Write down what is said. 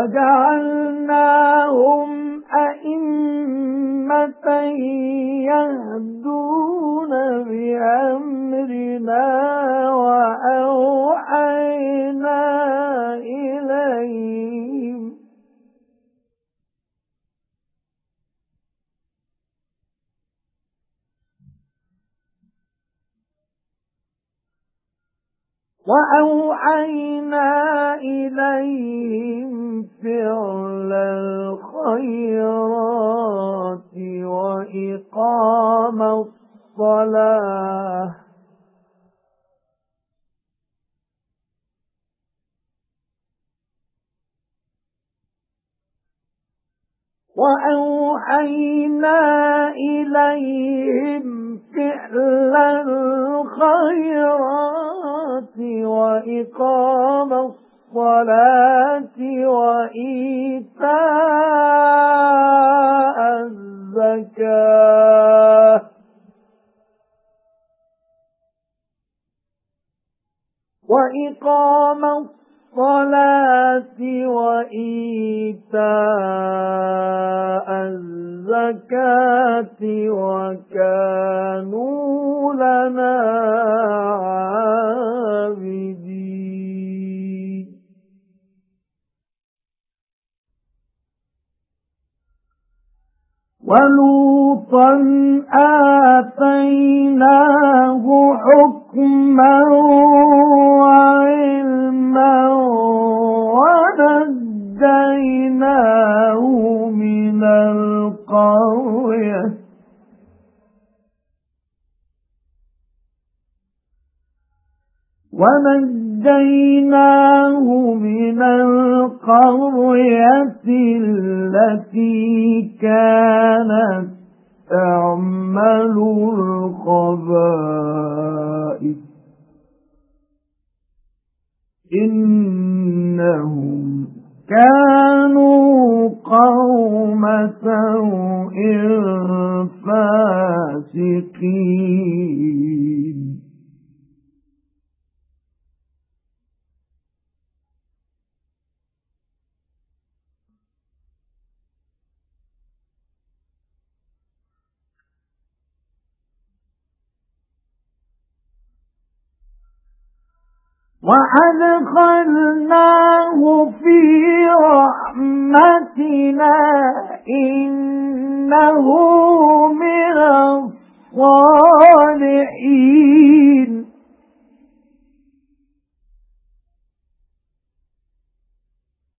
وَجَعَلْنَاهُمْ أَئِمَّةً يَهْدُونَ بِأَمْرِنَا وَأَوْحَيْنَا إِلَيْهِمْ. وَأَوْحَيْنَا إِلَيْهِمْ الْخَيْرَاتِ وَإِقَامَ الصَّلَاةِ. وَأَوْحَيْنَا إِلَيْهِمْ فِعْلَ الْخَيْرَاتِ وَإِقَامَ الصَّلَاةِ وَإِيتَاءَ وَإِقَامَ الصَّلَاةِ وَإِيتَاءَ الزَّكَاةِ وَكَانُوا لَنَا عَابِدِينَ. وَلُوطًا آتَيْنَاهُ حُكْمًا وَنَجَّيْنَاهُ مِنَ الْقَرْيَةِ الَّتِي كَانَتْ تَعْمَلُ الْخَبَائِثَ. إِنَّهُمْ كَانُوا قَوْمَ سَوْءٍ فَاسِقِينَ. وَأَدْخَلْنَاهُ فِي رَحْمَتِنَا إِنَّهُ مِنَ الصَّالِحِينَ.